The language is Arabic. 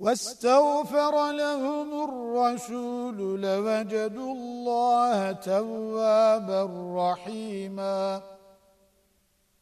واستغفر لهم الرسول لوجدوا الله توابا رحيماً